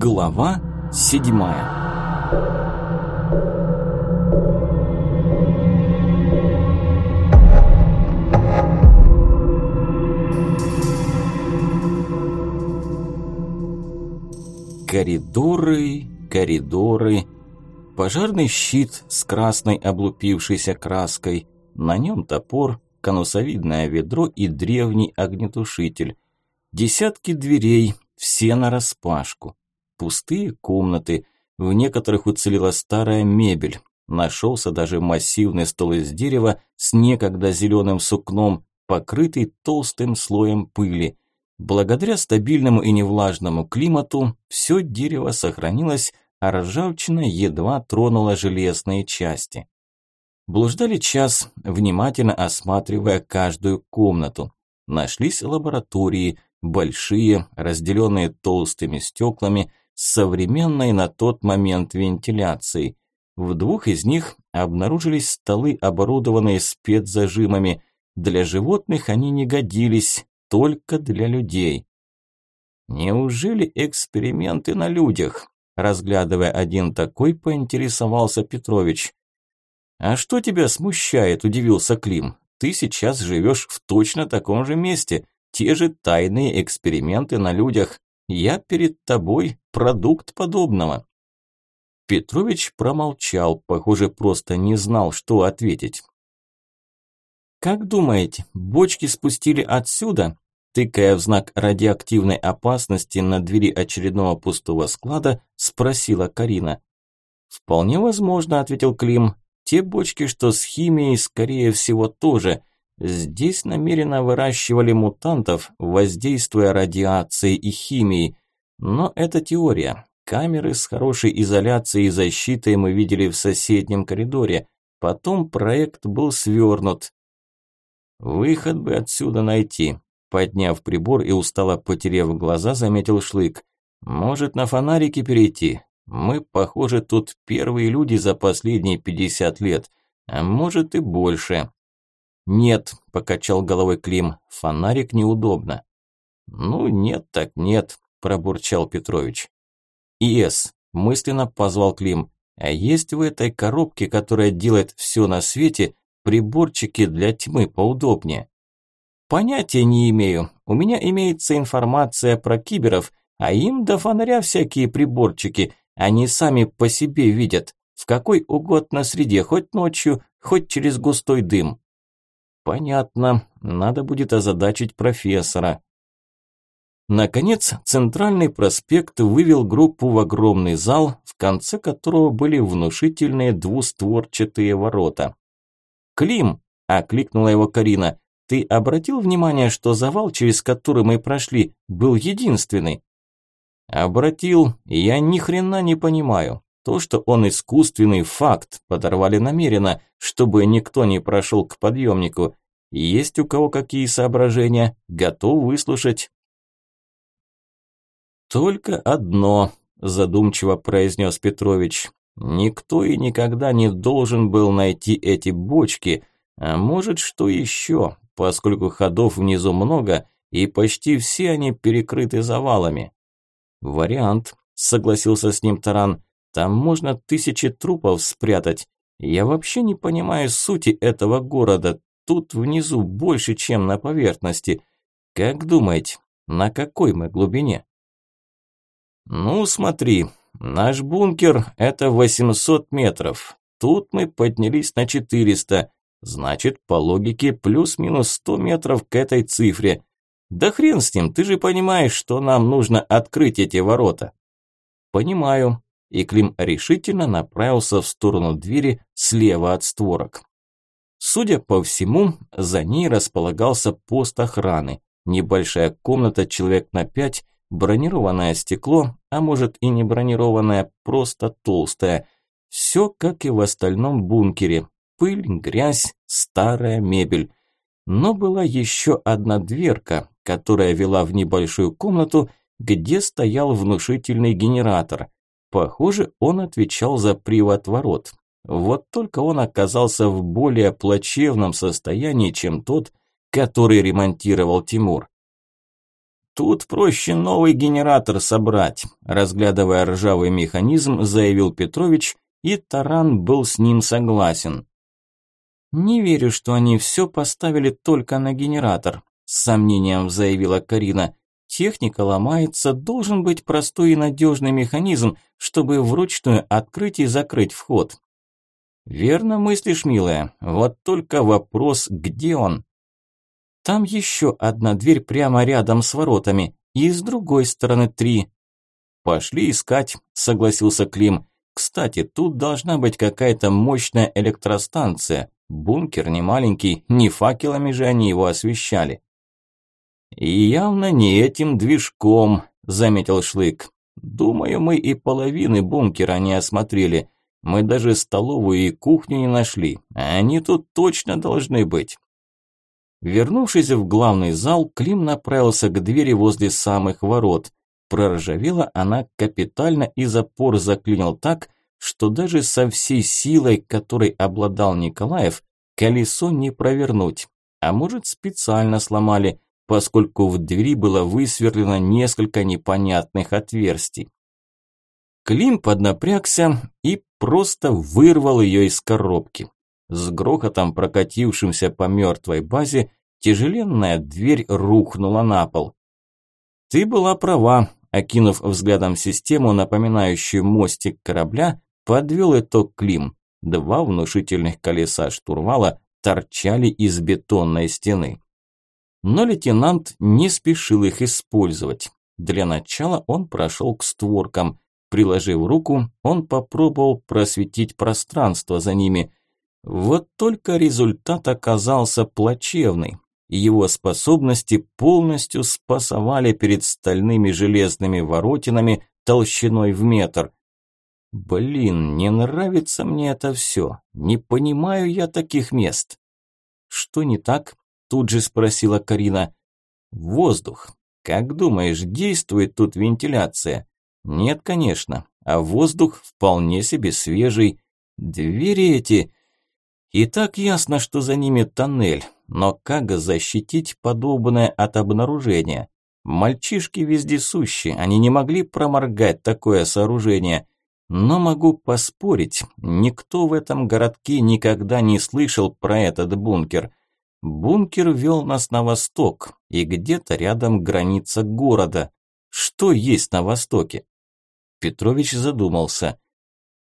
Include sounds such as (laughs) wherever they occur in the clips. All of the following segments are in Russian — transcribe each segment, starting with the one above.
Глава седьмая Коридоры, коридоры. Пожарный щит с красной облупившейся краской. На нем топор, конусовидное ведро и древний огнетушитель. Десятки дверей, все нараспашку. Пустые комнаты, в некоторых уцелела старая мебель. Нашелся даже массивный стол из дерева с некогда зеленым сукном, покрытый толстым слоем пыли. Благодаря стабильному и невлажному климату все дерево сохранилось, а ржавчина едва тронула железные части. Блуждали час, внимательно осматривая каждую комнату. Нашлись лаборатории, большие, разделенные толстыми стеклами, с современной на тот момент вентиляцией. В двух из них обнаружились столы, оборудованные спецзажимами. Для животных они не годились, только для людей. Неужели эксперименты на людях? Разглядывая один такой, поинтересовался Петрович. «А что тебя смущает?» – удивился Клим. «Ты сейчас живешь в точно таком же месте. Те же тайные эксперименты на людях. Я перед тобой продукт подобного». Петрович промолчал, похоже, просто не знал, что ответить. «Как думаете, бочки спустили отсюда?» Тыкая в знак радиоактивной опасности на двери очередного пустого склада, спросила Карина. «Вполне возможно», – ответил Клим. «Те бочки, что с химией, скорее всего, тоже. Здесь намеренно выращивали мутантов, воздействуя радиацией и химией. Но это теория. Камеры с хорошей изоляцией и защитой мы видели в соседнем коридоре. Потом проект был свернут. Выход бы отсюда найти. Подняв прибор и устало потеряв глаза, заметил Шлык. Может, на фонарики перейти? Мы, похоже, тут первые люди за последние пятьдесят лет. А может и больше. «Нет», – покачал головой Клим, – «фонарик неудобно». «Ну, нет так нет», – пробурчал Петрович. «ИС», – мысленно позвал Клим, – «а есть в этой коробке, которая делает все на свете, приборчики для тьмы поудобнее?» «Понятия не имею. У меня имеется информация про киберов, а им до фонаря всякие приборчики. Они сами по себе видят, в какой угодно среде, хоть ночью, хоть через густой дым. Понятно, надо будет озадачить профессора. Наконец, центральный проспект вывел группу в огромный зал, в конце которого были внушительные двустворчатые ворота. «Клим!» – окликнула его Карина. «Ты обратил внимание, что завал, через который мы прошли, был единственный?» «Обратил, я ни хрена не понимаю. То, что он искусственный факт, подорвали намеренно, чтобы никто не прошел к подъемнику. Есть у кого какие соображения? Готов выслушать. Только одно, задумчиво произнес Петрович. Никто и никогда не должен был найти эти бочки, а может что еще, поскольку ходов внизу много и почти все они перекрыты завалами. Вариант, согласился с ним Таран. Там можно тысячи трупов спрятать. Я вообще не понимаю сути этого города. Тут внизу больше, чем на поверхности. Как думаете, на какой мы глубине? Ну, смотри, наш бункер – это 800 метров. Тут мы поднялись на 400. Значит, по логике, плюс-минус 100 метров к этой цифре. Да хрен с ним, ты же понимаешь, что нам нужно открыть эти ворота. Понимаю и Клим решительно направился в сторону двери слева от створок. Судя по всему, за ней располагался пост охраны. Небольшая комната, человек на пять, бронированное стекло, а может и не бронированное, просто толстое. Все как и в остальном бункере. Пыль, грязь, старая мебель. Но была еще одна дверка, которая вела в небольшую комнату, где стоял внушительный генератор – Похоже, он отвечал за привод ворот. Вот только он оказался в более плачевном состоянии, чем тот, который ремонтировал Тимур. Тут проще новый генератор собрать, разглядывая ржавый механизм, заявил Петрович, и Таран был с ним согласен. Не верю, что они все поставили только на генератор, с сомнением заявила Карина. Техника ломается, должен быть простой и надежный механизм, чтобы вручную открыть и закрыть вход. Верно мыслишь, милая. Вот только вопрос, где он? Там еще одна дверь прямо рядом с воротами, и с другой стороны три. Пошли искать, согласился Клим. Кстати, тут должна быть какая-то мощная электростанция. Бункер не маленький, не факелами же они его освещали. И явно не этим движком, заметил Шлык. Думаю, мы и половины бункера не осмотрели. Мы даже столовую и кухню не нашли, они тут точно должны быть. Вернувшись в главный зал, Клим направился к двери возле самых ворот. Проржавела она капитально и запор заклинил так, что даже со всей силой, которой обладал Николаев, колесо не провернуть. А может специально сломали, поскольку в двери было высверлено несколько непонятных отверстий. Клим поднапрягся и просто вырвал ее из коробки. С грохотом, прокатившимся по мертвой базе, тяжеленная дверь рухнула на пол. «Ты была права», – окинув взглядом систему, напоминающую мостик корабля, подвел итог Клим. Два внушительных колеса штурвала торчали из бетонной стены. Но лейтенант не спешил их использовать. Для начала он прошел к створкам. Приложив руку, он попробовал просветить пространство за ними. Вот только результат оказался плачевный. Его способности полностью спасовали перед стальными железными воротинами толщиной в метр. Блин, не нравится мне это все. Не понимаю я таких мест. Что не так? Тут же спросила Карина. Воздух. Как думаешь, действует тут вентиляция? Нет, конечно. А воздух вполне себе свежий. Двери эти... И так ясно, что за ними тоннель. Но как защитить подобное от обнаружения? Мальчишки вездесущие, они не могли проморгать такое сооружение. Но могу поспорить, никто в этом городке никогда не слышал про этот бункер. Бункер вел нас на восток, и где-то рядом граница города. Что есть на востоке? Петрович задумался.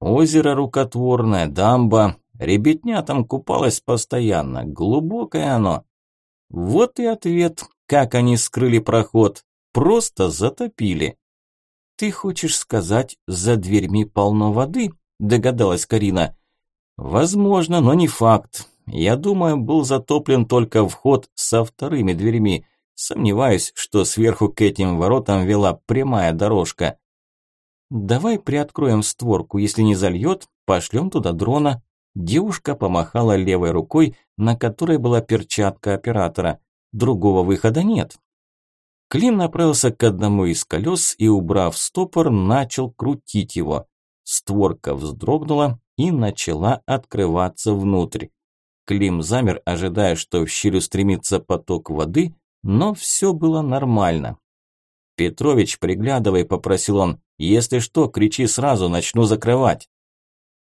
Озеро рукотворное, дамба, Ребятня там купалась постоянно, глубокое оно. Вот и ответ, как они скрыли проход. Просто затопили. Ты хочешь сказать, за дверьми полно воды? Догадалась Карина. Возможно, но не факт. Я думаю, был затоплен только вход со вторыми дверьми. Сомневаюсь, что сверху к этим воротам вела прямая дорожка. Давай приоткроем створку, если не зальет, пошлем туда дрона. Девушка помахала левой рукой, на которой была перчатка оператора. Другого выхода нет. Клим направился к одному из колес и, убрав стопор, начал крутить его. Створка вздрогнула и начала открываться внутрь. Клим замер, ожидая, что в щель устремится поток воды, но все было нормально. «Петрович, приглядывай», – попросил он. «Если что, кричи сразу, начну закрывать».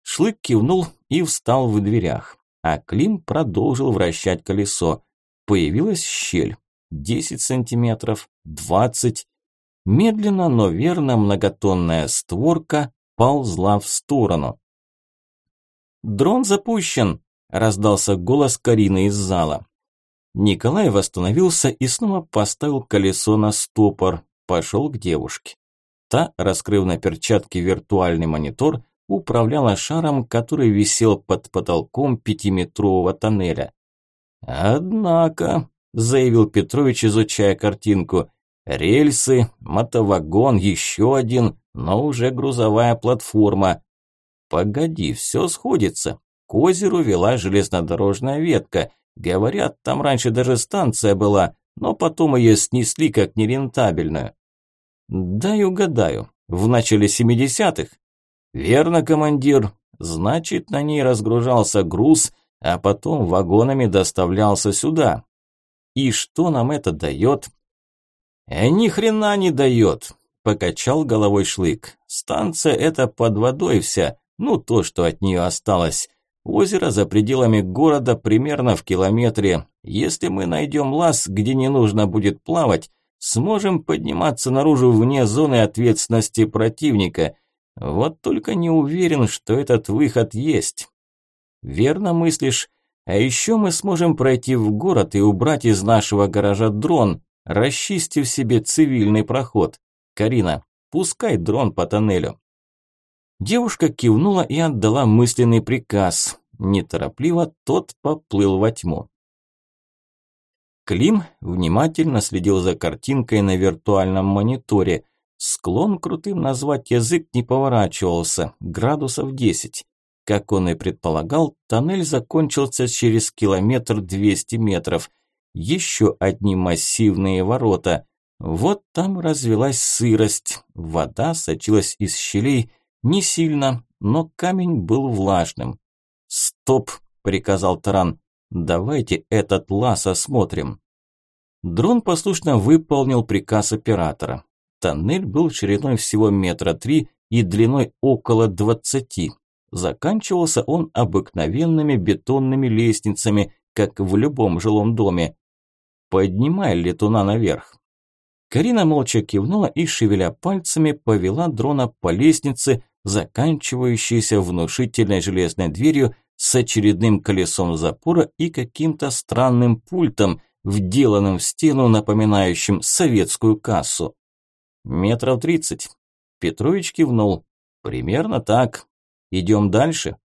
Шлык кивнул и встал в дверях, а Клим продолжил вращать колесо. Появилась щель. 10 сантиметров, 20. Медленно, но верно многотонная створка ползла в сторону. «Дрон запущен!» – раздался голос Карины из зала. Николай восстановился и снова поставил колесо на стопор, пошел к девушке. Та, раскрыв на перчатке виртуальный монитор, управляла шаром, который висел под потолком пятиметрового тоннеля. «Однако», – заявил Петрович, изучая картинку, – «рельсы, мотовагон, еще один, но уже грузовая платформа. Погоди, все сходится. К озеру вела железнодорожная ветка. Говорят, там раньше даже станция была, но потом ее снесли как нерентабельную». «Дай угадаю, в начале семидесятых?» «Верно, командир. Значит, на ней разгружался груз, а потом вагонами доставлялся сюда. И что нам это дает?» «Э, ни хрена не дает», – покачал головой Шлык. «Станция эта под водой вся, ну то, что от нее осталось. Озеро за пределами города примерно в километре. Если мы найдем лаз, где не нужно будет плавать, сможем подниматься наружу вне зоны ответственности противника. Вот только не уверен, что этот выход есть. Верно мыслишь? А еще мы сможем пройти в город и убрать из нашего гаража дрон, расчистив себе цивильный проход. Карина, пускай дрон по тоннелю. Девушка кивнула и отдала мысленный приказ. Неторопливо тот поплыл во тьму. Клим внимательно следил за картинкой на виртуальном мониторе. Склон крутым назвать язык не поворачивался, градусов 10. Как он и предполагал, тоннель закончился через километр 200 метров. Еще одни массивные ворота. Вот там развелась сырость, вода сочилась из щелей, не сильно, но камень был влажным. «Стоп!» – приказал Таран. «Давайте этот лаз осмотрим». Дрон послушно выполнил приказ оператора. Тоннель был шириной всего метра три и длиной около двадцати. Заканчивался он обыкновенными бетонными лестницами, как в любом жилом доме. «Поднимай летуна наверх». Карина молча кивнула и, шевеля пальцами, повела дрона по лестнице, заканчивающейся внушительной железной дверью с очередным колесом запора и каким-то странным пультом, вделанным в стену, напоминающим советскую кассу. Метров тридцать. Петрович кивнул. Примерно так. Идем дальше?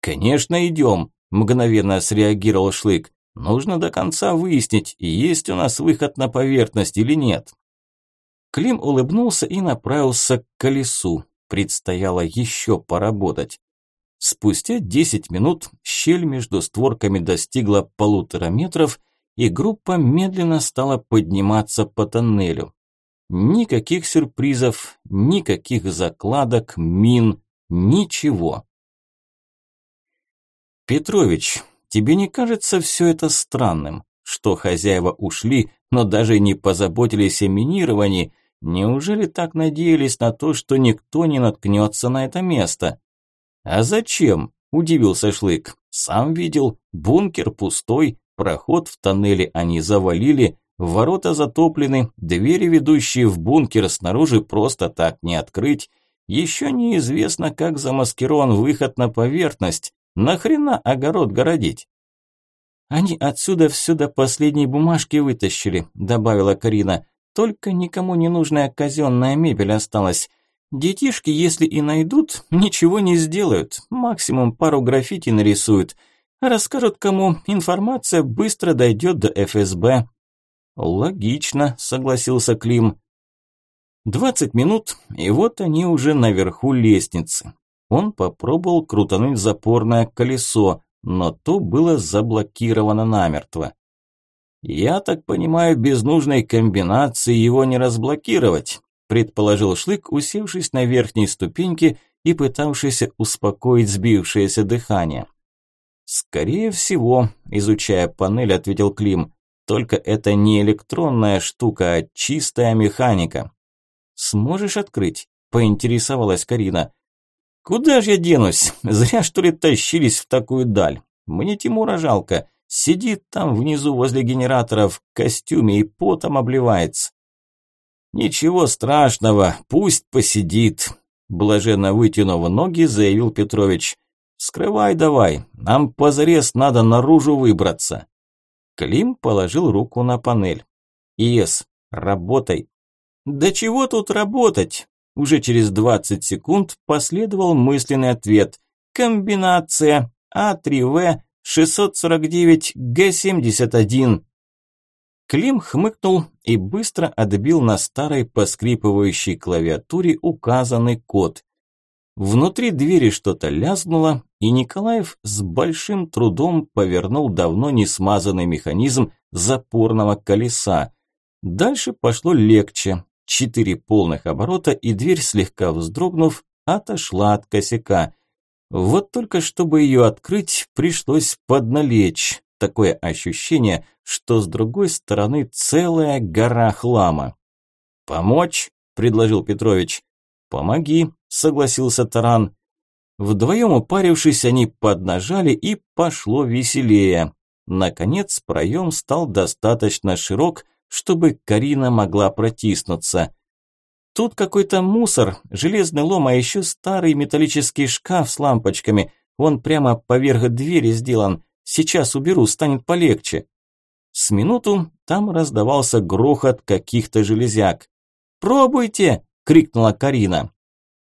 Конечно, идем, мгновенно среагировал Шлык. Нужно до конца выяснить, есть у нас выход на поверхность или нет. Клим улыбнулся и направился к колесу предстояло еще поработать. Спустя 10 минут щель между створками достигла полутора метров, и группа медленно стала подниматься по тоннелю. Никаких сюрпризов, никаких закладок, мин, ничего. Петрович, тебе не кажется все это странным, что хозяева ушли, но даже не позаботились о минировании, Неужели так надеялись на то, что никто не наткнется на это место? А зачем? Удивился Шлык. Сам видел, бункер пустой, проход в тоннеле они завалили, ворота затоплены, двери, ведущие в бункер снаружи, просто так не открыть. Еще неизвестно, как замаскирован выход на поверхность. Нахрена огород городить? Они отсюда все до последней бумажки вытащили, добавила Карина. Только никому не нужная казенная мебель осталась. Детишки, если и найдут, ничего не сделают. Максимум пару граффити нарисуют. Расскажут кому, информация быстро дойдет до ФСБ. Логично, согласился Клим. Двадцать минут, и вот они уже наверху лестницы. Он попробовал крутануть запорное колесо, но то было заблокировано намертво. «Я так понимаю, без нужной комбинации его не разблокировать», предположил Шлык, усевшись на верхней ступеньке и пытавшийся успокоить сбившееся дыхание. «Скорее всего», – изучая панель, ответил Клим, «только это не электронная штука, а чистая механика». «Сможешь открыть?» – поинтересовалась Карина. «Куда же я денусь? (laughs) Зря, что ли, тащились в такую даль. Мне Тимура жалко. Сидит там внизу возле генератора в костюме и потом обливается. «Ничего страшного, пусть посидит», – блаженно вытянув ноги, заявил Петрович. «Скрывай давай, нам позарез надо наружу выбраться». Клим положил руку на панель. «Ес, работай». «Да чего тут работать?» Уже через 20 секунд последовал мысленный ответ. «Комбинация А3В 649 Г-71. Клим хмыкнул и быстро отбил на старой поскрипывающей клавиатуре указанный код. Внутри двери что-то лязгнуло, и Николаев с большим трудом повернул давно не смазанный механизм запорного колеса. Дальше пошло легче. Четыре полных оборота, и дверь, слегка вздрогнув, отошла от косяка. Вот только чтобы ее открыть, пришлось подналечь. Такое ощущение, что с другой стороны целая гора хлама. «Помочь?» – предложил Петрович. «Помоги», – согласился Таран. Вдвоем упарившись, они поднажали и пошло веселее. Наконец проем стал достаточно широк, чтобы Карина могла протиснуться. Тут какой-то мусор, железный лом, а еще старый металлический шкаф с лампочками. Он прямо поверх двери сделан. Сейчас уберу, станет полегче. С минуту там раздавался грохот каких-то железяк. «Пробуйте!» – крикнула Карина.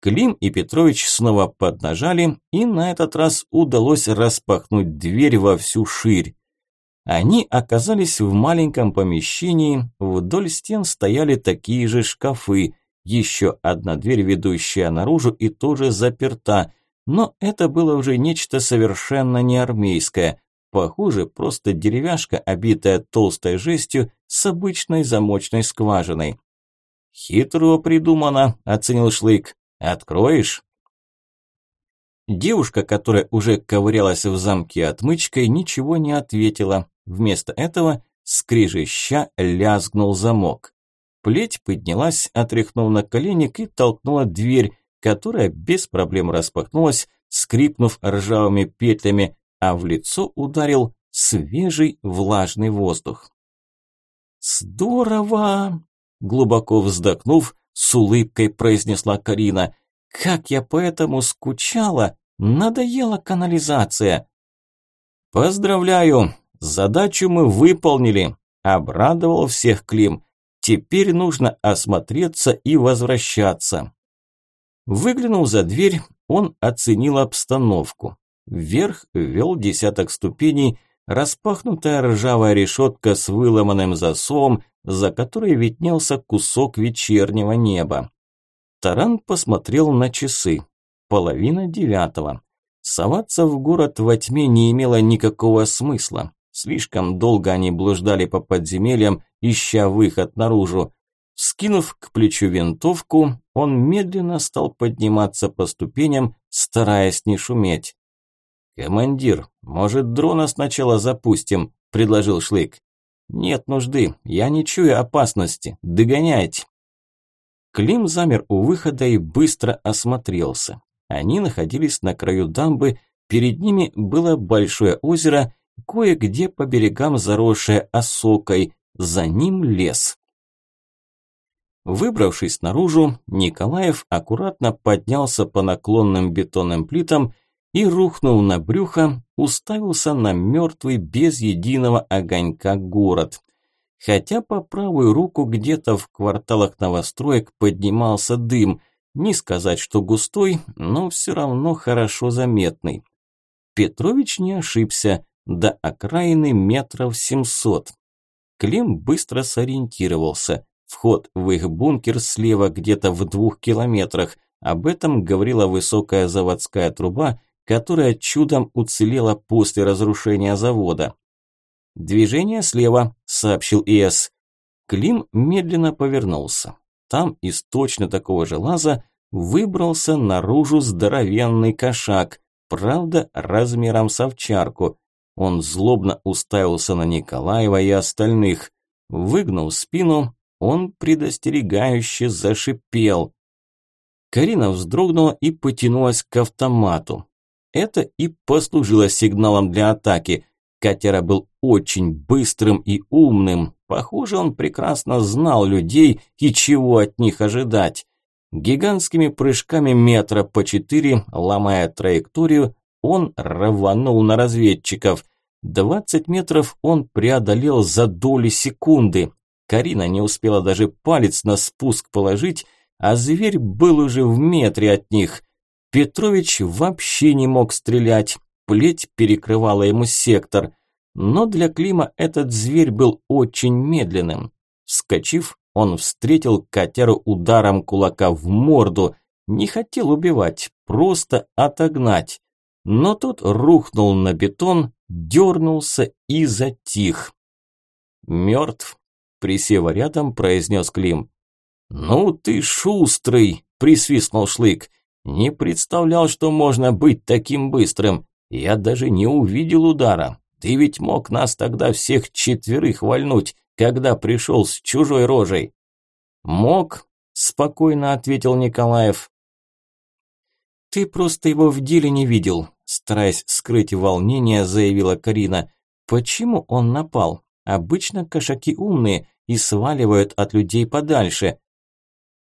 Клим и Петрович снова поднажали, и на этот раз удалось распахнуть дверь во всю ширь. Они оказались в маленьком помещении, вдоль стен стояли такие же шкафы, еще одна дверь, ведущая наружу и тоже заперта, но это было уже нечто совершенно не армейское, похоже, просто деревяшка, обитая толстой жестью с обычной замочной скважиной. «Хитро придумано», – оценил Шлык. «Откроешь?» Девушка, которая уже ковырялась в замке отмычкой, ничего не ответила. Вместо этого скрижища лязгнул замок. Плеть поднялась, отряхнув на коленник и толкнула дверь, которая без проблем распахнулась, скрипнув ржавыми петлями, а в лицо ударил свежий влажный воздух. «Здорово!» – глубоко вздохнув, с улыбкой произнесла Карина. «Как я поэтому скучала! Надоела канализация!» «Поздравляю! Задачу мы выполнили!» – обрадовал всех Клим. «Теперь нужно осмотреться и возвращаться». Выглянув за дверь, он оценил обстановку. Вверх вел десяток ступеней, распахнутая ржавая решетка с выломанным засовом, за которой виднелся кусок вечернего неба. Таран посмотрел на часы. Половина девятого. Соваться в город во тьме не имело никакого смысла. Слишком долго они блуждали по подземельям, ища выход наружу. Скинув к плечу винтовку, он медленно стал подниматься по ступеням, стараясь не шуметь. «Командир, может, дрона сначала запустим?» – предложил Шлык. «Нет нужды, я не чую опасности. Догоняйте!» Клим замер у выхода и быстро осмотрелся. Они находились на краю дамбы, перед ними было большое озеро, кое-где по берегам заросшее осокой, за ним лес. Выбравшись наружу, Николаев аккуратно поднялся по наклонным бетонным плитам и, рухнув на брюхо, уставился на мертвый без единого огонька город. Хотя по правую руку где-то в кварталах новостроек поднимался дым, не сказать, что густой, но все равно хорошо заметный. Петрович не ошибся, до окраины метров семьсот. Клим быстро сориентировался. Вход в их бункер слева где-то в двух километрах. Об этом говорила высокая заводская труба, которая чудом уцелела после разрушения завода. «Движение слева», – сообщил ИС. Клим медленно повернулся. Там из точно такого же лаза выбрался наружу здоровенный кошак, правда размером с овчарку. Он злобно уставился на Николаева и остальных. Выгнув спину, он предостерегающе зашипел. Карина вздрогнула и потянулась к автомату. Это и послужило сигналом для атаки. Катера был очень быстрым и умным. Похоже, он прекрасно знал людей и чего от них ожидать. Гигантскими прыжками метра по четыре, ломая траекторию, он рванул на разведчиков. 20 метров он преодолел за доли секунды. Карина не успела даже палец на спуск положить, а зверь был уже в метре от них. Петрович вообще не мог стрелять, плеть перекрывала ему сектор. Но для Клима этот зверь был очень медленным. Вскочив, он встретил котяру ударом кулака в морду. Не хотел убивать, просто отогнать. Но тот рухнул на бетон, дернулся и затих. «Мертв», – присев рядом, произнес Клим. «Ну ты шустрый», – присвистнул Шлык. Не представлял, что можно быть таким быстрым. Я даже не увидел удара. Ты ведь мог нас тогда всех четверых вальнуть, когда пришел с чужой рожей. Мог, спокойно ответил Николаев. Ты просто его в деле не видел, стараясь скрыть волнение, заявила Карина. Почему он напал? Обычно кошаки умные и сваливают от людей подальше.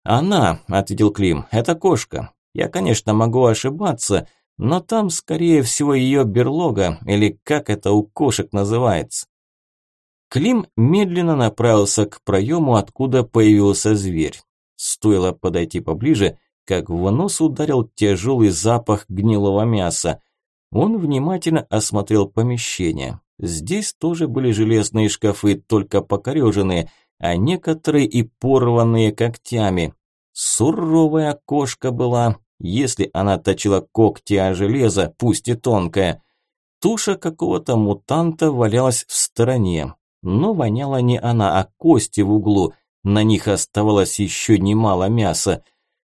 Она, ответил Клим, это кошка. Я, конечно, могу ошибаться, но там, скорее всего, ее берлога, или как это у кошек называется. Клим медленно направился к проему, откуда появился зверь. Стоило подойти поближе, как в нос ударил тяжелый запах гнилого мяса. Он внимательно осмотрел помещение. Здесь тоже были железные шкафы, только покореженные, а некоторые и порванные когтями. Суровая кошка была, если она точила когти о железо, пусть и тонкое. Туша какого-то мутанта валялась в стороне, но воняла не она, а кости в углу. На них оставалось еще немало мяса.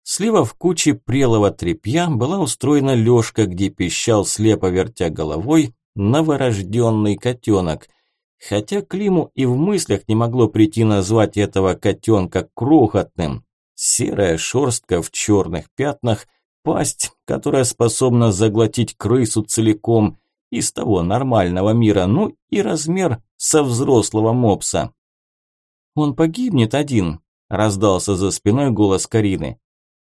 Слева в куче прелого тряпья была устроена лёжка, где пищал, слепо вертя головой, новорожденный котенок. Хотя Климу и в мыслях не могло прийти назвать этого котенка крохотным. Серая шерстка в черных пятнах, пасть, которая способна заглотить крысу целиком, из того нормального мира, ну и размер со взрослого мопса. «Он погибнет один», – раздался за спиной голос Карины.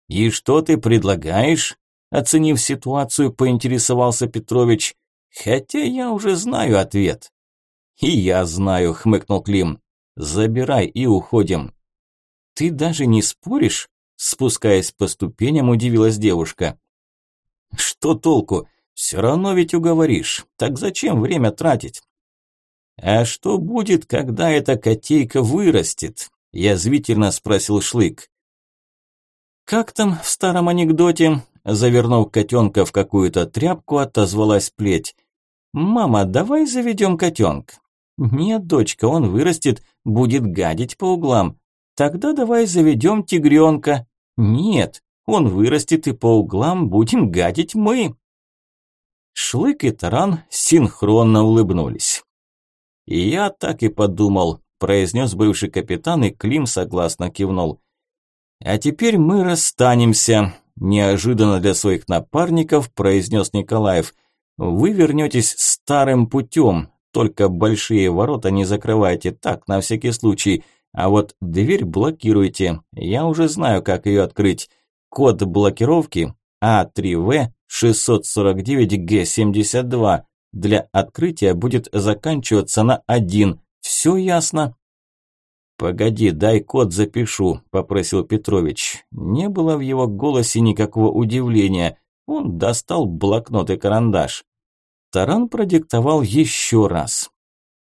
«И что ты предлагаешь?» – оценив ситуацию, поинтересовался Петрович. «Хотя я уже знаю ответ». «И я знаю», – хмыкнул Клим. «Забирай и уходим». «Ты даже не споришь?» – спускаясь по ступеням, удивилась девушка. «Что толку? Все равно ведь уговоришь. Так зачем время тратить? «А что будет, когда эта котейка вырастет?» – язвительно спросил Шлык. «Как там в старом анекдоте?» – завернув котенка в какую-то тряпку, отозвалась плеть. «Мама, давай заведем котенка». «Нет, дочка, он вырастет, будет гадить по углам. Тогда давай заведем тигренка». «Нет, он вырастет и по углам будем гадить мы». Шлык и Таран синхронно улыбнулись. «Я так и подумал», – произнес бывший капитан, и Клим согласно кивнул. «А теперь мы расстанемся», – неожиданно для своих напарников произнес Николаев. «Вы вернетесь старым путем, только большие ворота не закрывайте, так, на всякий случай, а вот дверь блокируйте, я уже знаю, как ее открыть. Код блокировки А3В 649Г72. Для открытия будет заканчиваться на один. Все ясно? «Погоди, дай код запишу», – попросил Петрович. Не было в его голосе никакого удивления. Он достал блокнот и карандаш. Таран продиктовал еще раз.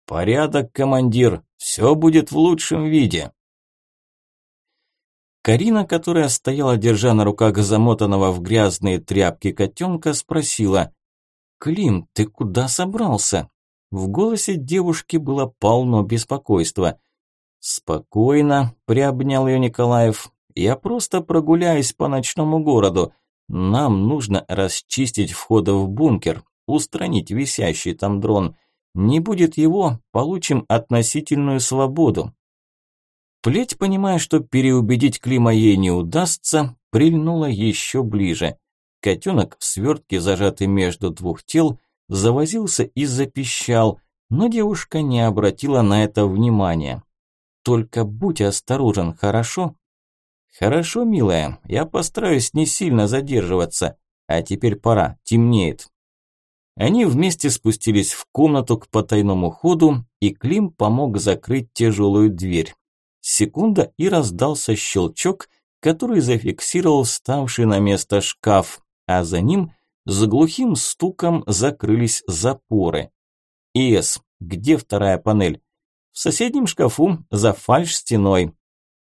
«Порядок, командир, все будет в лучшем виде». Карина, которая стояла, держа на руках замотанного в грязные тряпки котенка, спросила, «Клим, ты куда собрался?» В голосе девушки было полно беспокойства. «Спокойно», – приобнял ее Николаев. «Я просто прогуляюсь по ночному городу. Нам нужно расчистить входы в бункер, устранить висящий там дрон. Не будет его, получим относительную свободу». Плеть, понимая, что переубедить Клима ей не удастся, прильнула еще ближе. Котенок в свертке, зажатый между двух тел, завозился и запищал, но девушка не обратила на это внимания. «Только будь осторожен, хорошо?» «Хорошо, милая, я постараюсь не сильно задерживаться. А теперь пора, темнеет». Они вместе спустились в комнату к потайному ходу, и Клим помог закрыть тяжелую дверь. Секунда и раздался щелчок, который зафиксировал ставший на место шкаф а за ним с глухим стуком закрылись запоры. «ИС, где вторая панель?» «В соседнем шкафу, за фальш-стеной».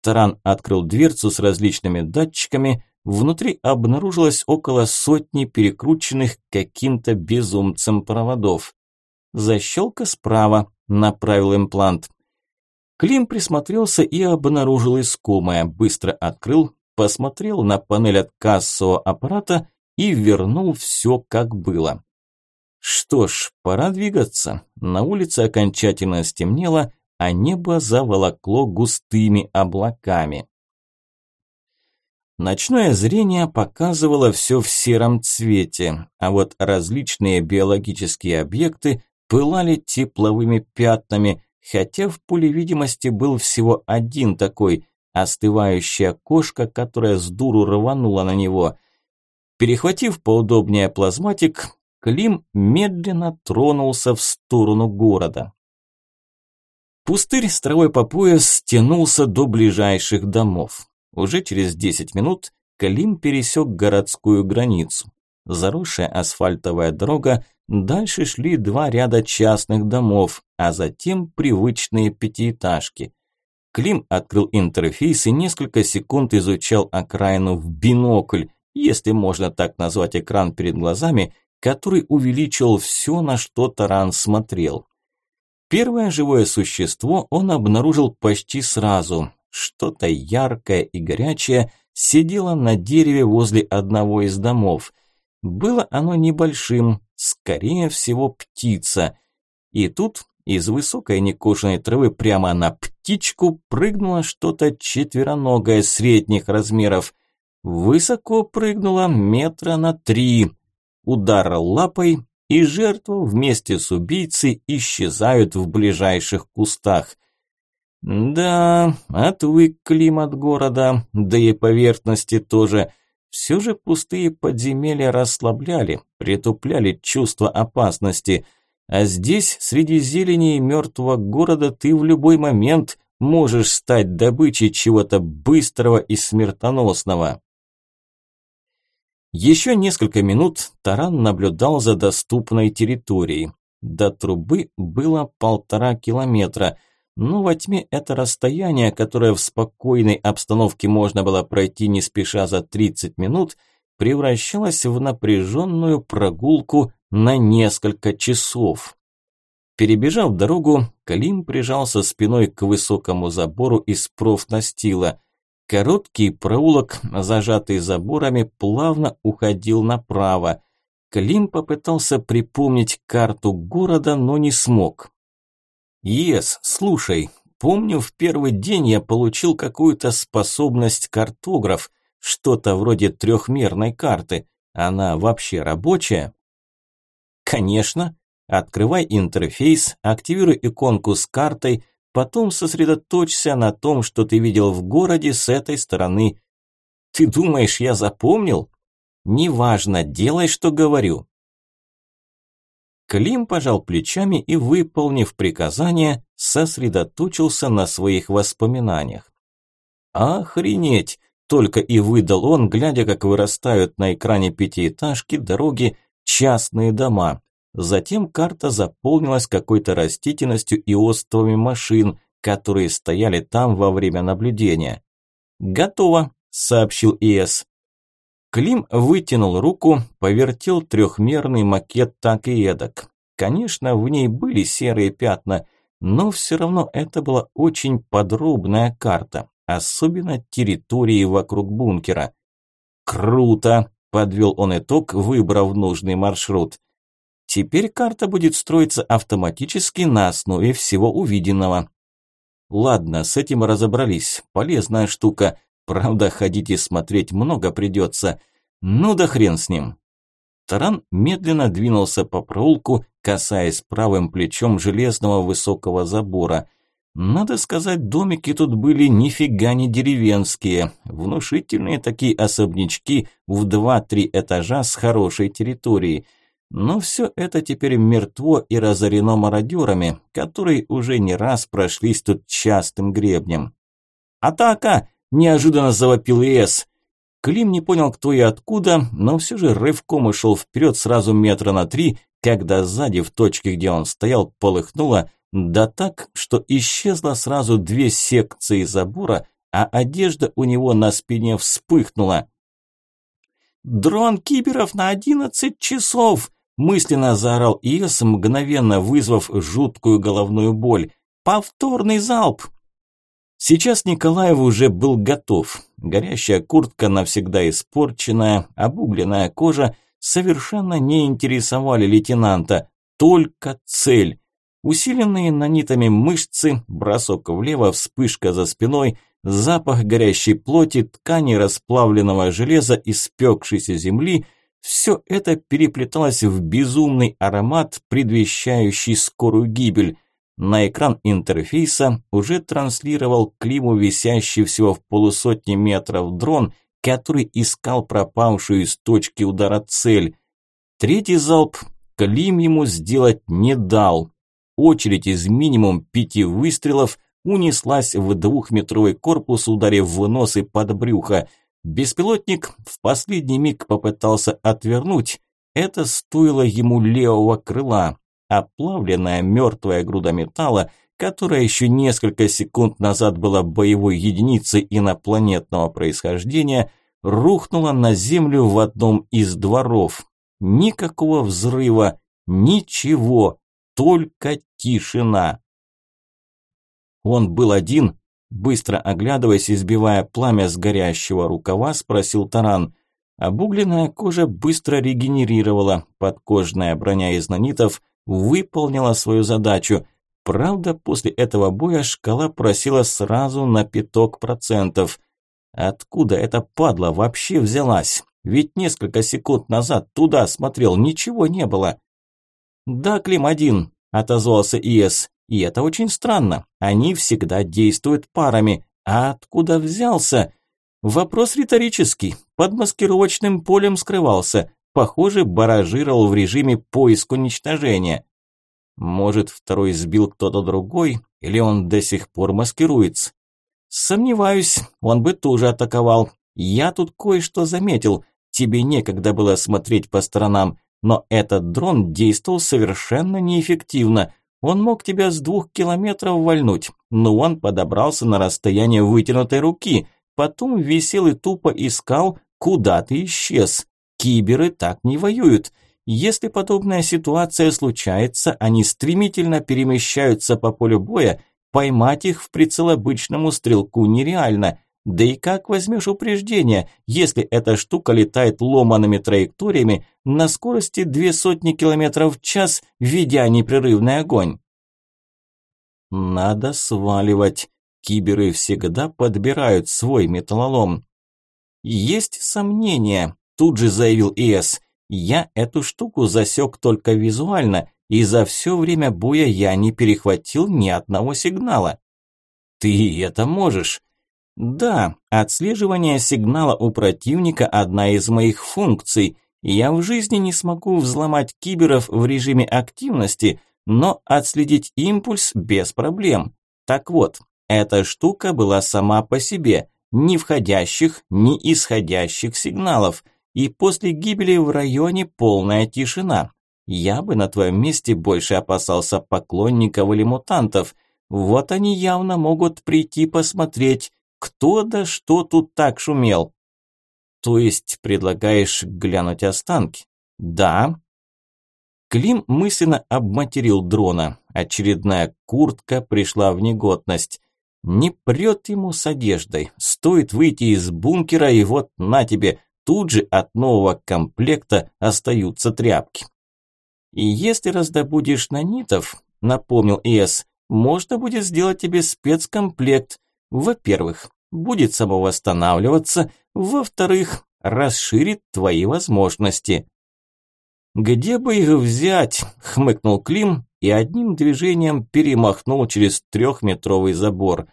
Таран открыл дверцу с различными датчиками, внутри обнаружилось около сотни перекрученных каким-то безумцем проводов. «Защелка справа», – направил имплант. Клим присмотрелся и обнаружил искомое, быстро открыл, посмотрел на панель от кассового аппарата и вернул все как было. Что ж, пора двигаться. На улице окончательно стемнело, а небо заволокло густыми облаками. Ночное зрение показывало все в сером цвете, а вот различные биологические объекты пылали тепловыми пятнами, хотя в поле видимости был всего один такой – остывающая кошка, которая с дуру рванула на него. Перехватив поудобнее плазматик, Клим медленно тронулся в сторону города. Пустырь с травой по пояс тянулся до ближайших домов. Уже через 10 минут Клим пересек городскую границу. Заросшая асфальтовая дорога, дальше шли два ряда частных домов, а затем привычные пятиэтажки. Клим открыл интерфейс и несколько секунд изучал окраину в бинокль, если можно так назвать экран перед глазами, который увеличил все, на что Таран смотрел. Первое живое существо он обнаружил почти сразу. Что-то яркое и горячее сидело на дереве возле одного из домов. Было оно небольшим, скорее всего птица. И тут из высокой некошенной травы прямо на птичку прыгнуло что-то четвероногое средних размеров. Высоко прыгнуло метра на три – удар лапой, и жертва вместе с убийцей исчезают в ближайших кустах. Да, отвык климат города, да и поверхности тоже. Все же пустые подземелья расслабляли, притупляли чувство опасности. А здесь, среди зелени и мертвого города, ты в любой момент можешь стать добычей чего-то быстрого и смертоносного. Еще несколько минут Таран наблюдал за доступной территорией. До трубы было полтора километра, но во тьме это расстояние, которое в спокойной обстановке можно было пройти не спеша за 30 минут, превращалось в напряженную прогулку на несколько часов. Перебежав дорогу, Калим прижался спиной к высокому забору из профнастила – Короткий проулок, зажатый заборами, плавно уходил направо. Клим попытался припомнить карту города, но не смог. «Ес, слушай, помню, в первый день я получил какую-то способность картограф, что-то вроде трехмерной карты. Она вообще рабочая?» «Конечно. Открывай интерфейс, активируй иконку с картой, Потом сосредоточься на том, что ты видел в городе с этой стороны. Ты думаешь, я запомнил? Неважно, делай, что говорю. Клим пожал плечами и, выполнив приказание, сосредоточился на своих воспоминаниях. «Охренеть!» – только и выдал он, глядя, как вырастают на экране пятиэтажки, дороги, частные дома. Затем карта заполнилась какой-то растительностью и островами машин, которые стояли там во время наблюдения. «Готово», – сообщил ИС. Клим вытянул руку, повертел трехмерный макет так и эдак. Конечно, в ней были серые пятна, но все равно это была очень подробная карта, особенно территории вокруг бункера. «Круто!» – подвел он итог, выбрав нужный маршрут. Теперь карта будет строиться автоматически на основе всего увиденного. Ладно, с этим разобрались. Полезная штука. Правда, ходить и смотреть много придется. Ну да хрен с ним. Таран медленно двинулся по проулку, касаясь правым плечом железного высокого забора. Надо сказать, домики тут были нифига не деревенские. Внушительные такие особнячки в два-три этажа с хорошей территорией – но все это теперь мертво и разорено мародерами, которые уже не раз прошлись тут частым гребнем. «Атака!» – неожиданно завопил ИС. Клим не понял, кто и откуда, но все же рывком ушел вперед сразу метра на три, когда сзади в точке, где он стоял, полыхнуло, да так, что исчезло сразу две секции забора, а одежда у него на спине вспыхнула. «Дрон киберов на одиннадцать часов!» Мысленно заорал Иос, мгновенно вызвав жуткую головную боль. «Повторный залп!» Сейчас Николаев уже был готов. Горящая куртка, навсегда испорченная, обугленная кожа совершенно не интересовали лейтенанта. Только цель. Усиленные нанитами мышцы, бросок влево, вспышка за спиной, запах горящей плоти, ткани расплавленного железа и спекшейся земли – все это переплеталось в безумный аромат, предвещающий скорую гибель. На экран интерфейса уже транслировал Климу висящий всего в полусотни метров дрон, который искал пропавшую из точки удара цель. Третий залп Клим ему сделать не дал. Очередь из минимум пяти выстрелов унеслась в двухметровый корпус, ударив в нос и под брюхо. Беспилотник в последний миг попытался отвернуть. Это стоило ему левого крыла. Оплавленная мертвая груда металла, которая еще несколько секунд назад была боевой единицей инопланетного происхождения, рухнула на землю в одном из дворов. Никакого взрыва, ничего, только тишина. Он был один, быстро оглядываясь и сбивая пламя с горящего рукава, спросил Таран. Обугленная кожа быстро регенерировала, подкожная броня из нанитов выполнила свою задачу. Правда, после этого боя шкала просила сразу на пяток процентов. Откуда эта падла вообще взялась? Ведь несколько секунд назад туда смотрел, ничего не было. «Да, Клим-1», – отозвался ИС. «И это очень странно. Они всегда действуют парами. А откуда взялся?» Вопрос риторический. Под маскировочным полем скрывался. Похоже, баражировал в режиме поиск уничтожения. Может, второй сбил кто-то другой, или он до сих пор маскируется? Сомневаюсь, он бы тоже атаковал. Я тут кое-что заметил. Тебе некогда было смотреть по сторонам, но этот дрон действовал совершенно неэффективно. Он мог тебя с двух километров вальнуть, но он подобрался на расстояние вытянутой руки, потом висел и тупо искал, куда ты исчез. Киберы так не воюют. Если подобная ситуация случается, они стремительно перемещаются по полю боя, поймать их в прицел обычному стрелку нереально – да и как возьмешь упреждение, если эта штука летает ломаными траекториями на скорости две сотни километров в час, ведя непрерывный огонь? Надо сваливать. Киберы всегда подбирают свой металлолом. Есть сомнения, тут же заявил ИС. Я эту штуку засек только визуально, и за все время боя я не перехватил ни одного сигнала. Ты это можешь. Да, отслеживание сигнала у противника – одна из моих функций. Я в жизни не смогу взломать киберов в режиме активности, но отследить импульс без проблем. Так вот, эта штука была сама по себе, ни входящих, ни исходящих сигналов, и после гибели в районе полная тишина. Я бы на твоем месте больше опасался поклонников или мутантов. Вот они явно могут прийти посмотреть, кто да что тут так шумел? То есть предлагаешь глянуть останки? Да. Клим мысленно обматерил дрона. Очередная куртка пришла в негодность. Не прет ему с одеждой. Стоит выйти из бункера, и вот на тебе, тут же от нового комплекта остаются тряпки. И если раздобудешь нанитов, напомнил ИС, можно будет сделать тебе спецкомплект – во-первых, будет самовосстанавливаться, во-вторых, расширит твои возможности. «Где бы их взять?» – хмыкнул Клим и одним движением перемахнул через трехметровый забор.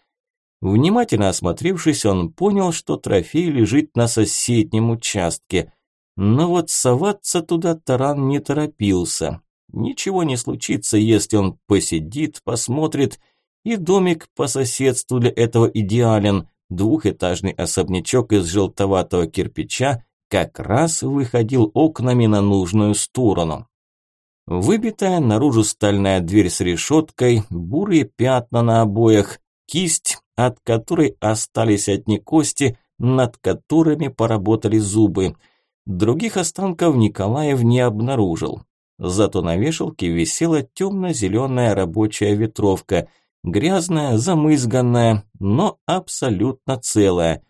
Внимательно осмотревшись, он понял, что трофей лежит на соседнем участке. Но вот соваться туда таран не торопился. Ничего не случится, если он посидит, посмотрит – и домик по соседству для этого идеален. Двухэтажный особнячок из желтоватого кирпича как раз выходил окнами на нужную сторону. Выбитая наружу стальная дверь с решеткой, бурые пятна на обоях, кисть, от которой остались одни кости, над которыми поработали зубы. Других останков Николаев не обнаружил. Зато на вешалке висела темно-зеленая рабочая ветровка – Грязная, замызганная, но абсолютно целая.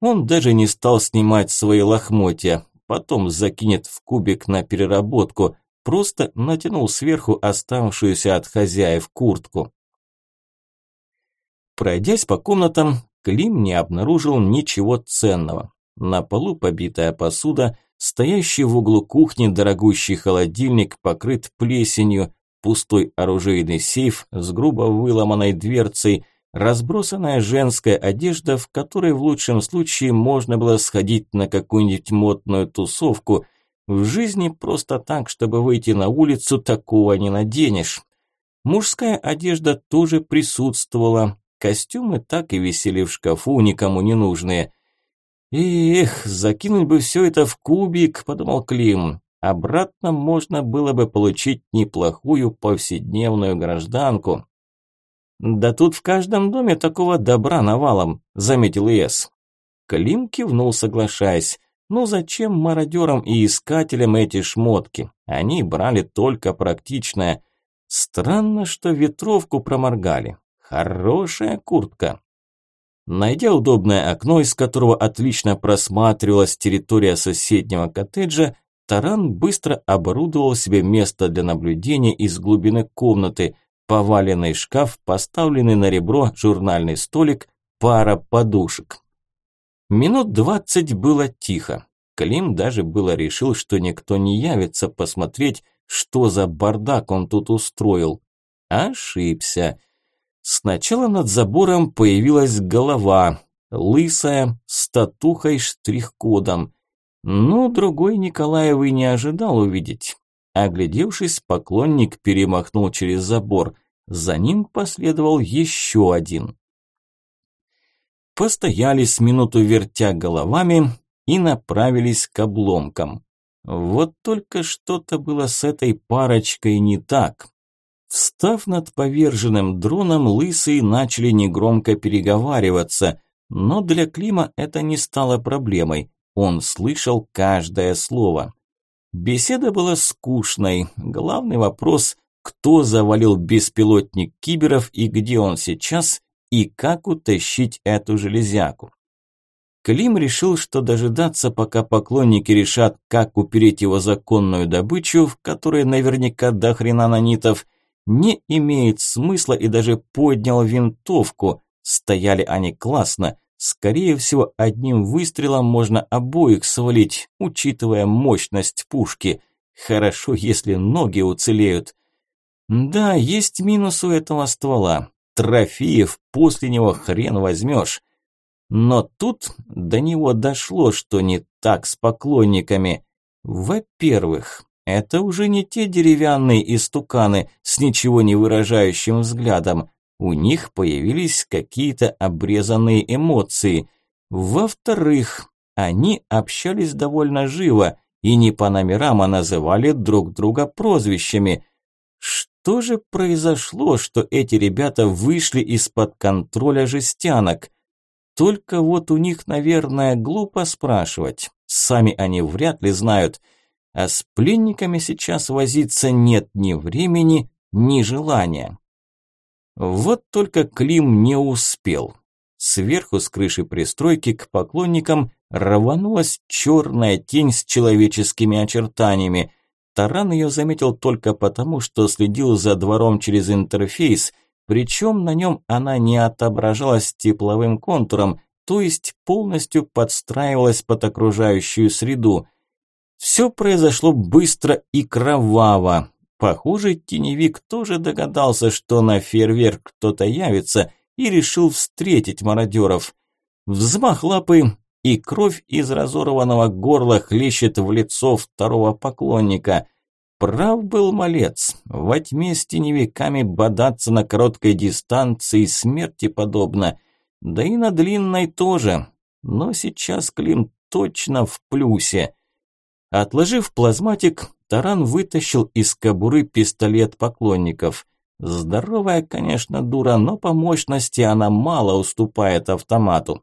Он даже не стал снимать свои лохмотья, потом закинет в кубик на переработку. просто натянул сверху оставшуюся от хозяев куртку. Пройдясь по комнатам, Клим не обнаружил ничего ценного. На полу побитая посуда, стоящий в углу кухни дорогущий холодильник покрыт плесенью, пустой оружейный сейф с грубо выломанной дверцей, разбросанная женская одежда, в которой в лучшем случае можно было сходить на какую-нибудь модную тусовку. В жизни просто так, чтобы выйти на улицу, такого не наденешь. Мужская одежда тоже присутствовала, Костюмы так и висели в шкафу, никому не нужные. «Эх, закинуть бы все это в кубик», – подумал Клим. «Обратно можно было бы получить неплохую повседневную гражданку». «Да тут в каждом доме такого добра навалом», – заметил Ес. Клим кивнул, соглашаясь. «Ну зачем мародерам и искателям эти шмотки? Они брали только практичное. Странно, что ветровку проморгали. Хорошая куртка. Найдя удобное окно, из которого отлично просматривалась территория соседнего коттеджа, Таран быстро оборудовал себе место для наблюдения из глубины комнаты, поваленный шкаф, поставленный на ребро журнальный столик, пара подушек. Минут двадцать было тихо. Клим даже было решил, что никто не явится посмотреть, что за бардак он тут устроил. Ошибся. Сначала над забором появилась голова, лысая, с татухой-штрих-кодом. Но другой Николаев и не ожидал увидеть. Оглядевшись, поклонник перемахнул через забор. За ним последовал еще один. Постояли с минуту вертя головами и направились к обломкам. Вот только что-то было с этой парочкой не так. Встав над поверженным дроном, лысые начали негромко переговариваться, но для Клима это не стало проблемой. Он слышал каждое слово. Беседа была скучной. Главный вопрос – кто завалил беспилотник киберов и где он сейчас, и как утащить эту железяку. Клим решил, что дожидаться, пока поклонники решат, как упереть его законную добычу, в которой наверняка до хрена нанитов, не имеет смысла и даже поднял винтовку. Стояли они классно. Скорее всего, одним выстрелом можно обоих свалить, учитывая мощность пушки. Хорошо, если ноги уцелеют. Да, есть минус у этого ствола. Трофеев после него хрен возьмешь. Но тут до него дошло, что не так с поклонниками. Во-первых, это уже не те деревянные истуканы с ничего не выражающим взглядом. У них появились какие-то обрезанные эмоции. Во-вторых, они общались довольно живо и не по номерам, а называли друг друга прозвищами. Что же произошло, что эти ребята вышли из-под контроля жестянок? Только вот у них, наверное, глупо спрашивать. Сами они вряд ли знают – а с пленниками сейчас возиться нет ни времени, ни желания. Вот только Клим не успел. Сверху с крыши пристройки к поклонникам рванулась черная тень с человеческими очертаниями. Таран ее заметил только потому, что следил за двором через интерфейс, причем на нем она не отображалась тепловым контуром, то есть полностью подстраивалась под окружающую среду. Все произошло быстро и кроваво. Похоже, теневик тоже догадался, что на фейерверк кто-то явится и решил встретить мародеров. Взмах лапы, и кровь из разорванного горла хлещет в лицо второго поклонника. Прав был малец, во тьме с теневиками бодаться на короткой дистанции смерти подобно, да и на длинной тоже. Но сейчас Клим точно в плюсе. Отложив плазматик, Таран вытащил из кобуры пистолет поклонников. Здоровая, конечно, дура, но по мощности она мало уступает автомату.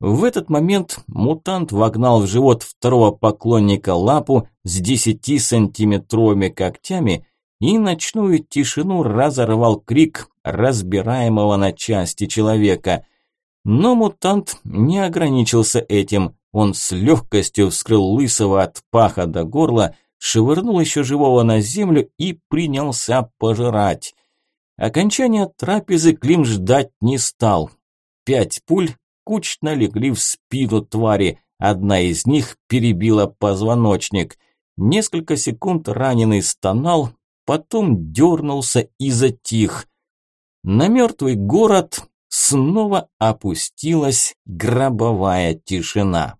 В этот момент мутант вогнал в живот второго поклонника лапу с 10-сантиметровыми когтями и ночную тишину разорвал крик разбираемого на части человека. Но мутант не ограничился этим. Он с легкостью вскрыл лысого от паха до горла, швырнул еще живого на землю и принялся пожирать. Окончания трапезы Клим ждать не стал. Пять пуль кучно легли в спину твари, одна из них перебила позвоночник. Несколько секунд раненый стонал, потом дернулся и затих. На мертвый город снова опустилась гробовая тишина.